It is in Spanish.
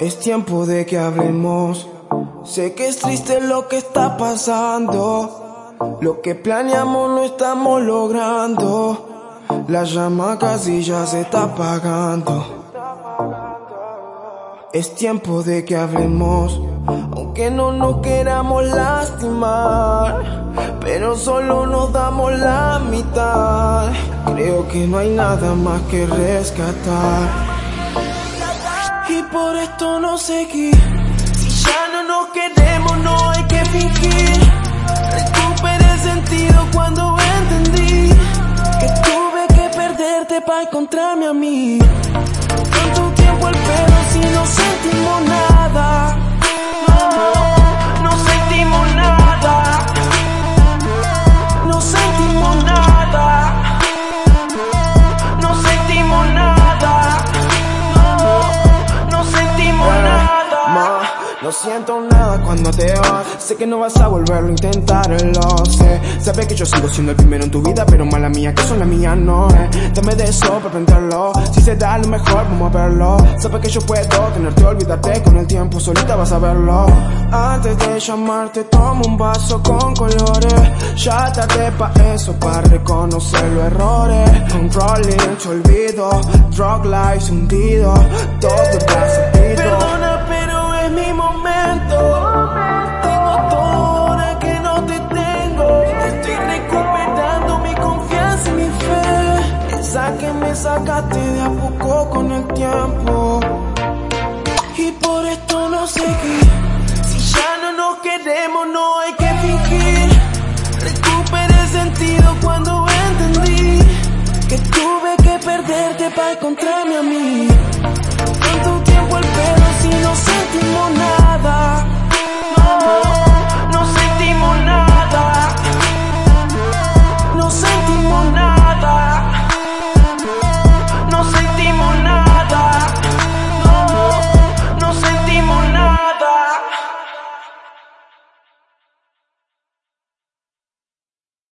Es tiempo de que hablemos. Sé que es triste lo que está pasando. Lo que planeamos no estamos logrando. La llama casi ya se está apagando. Es tiempo de que hablemos. Aunque no nos queramos lastimar. Pero solo nos damos la mitad. Creo que no hay nada más que rescatar por esto no seguir. Si ya no nos queremos, no hay que fingir. Recuperé sentido cuando entendí que tuve que perderte para encontrarme a mí. Tanto tiempo el pelo si no No siento nada cuando te vas. Sé que no vas a volverlo a intentar, lo sé. Sabes que yo sigo siendo el primero en tu vida Pero mala mía, que son la mía, no eh. Dame de eso para aprenderlo. Si se da lo mejor, vamos a verlo. Sabes que yo puedo tenerte, olvídate Con el tiempo solita vas a verlo. Antes de llamarte tomo un vaso con colores. Ya tarde pa' eso, para reconocer los errores. Controlling, te olvido Drug life hundido Todo pasa que me sacaste de a poco con el tiempo. Y por esto no seguí. Si ya no nos queremos, no hay que fingir. Recuperé sentido cuando entendí que tuve que perderte para encontrarme a mí.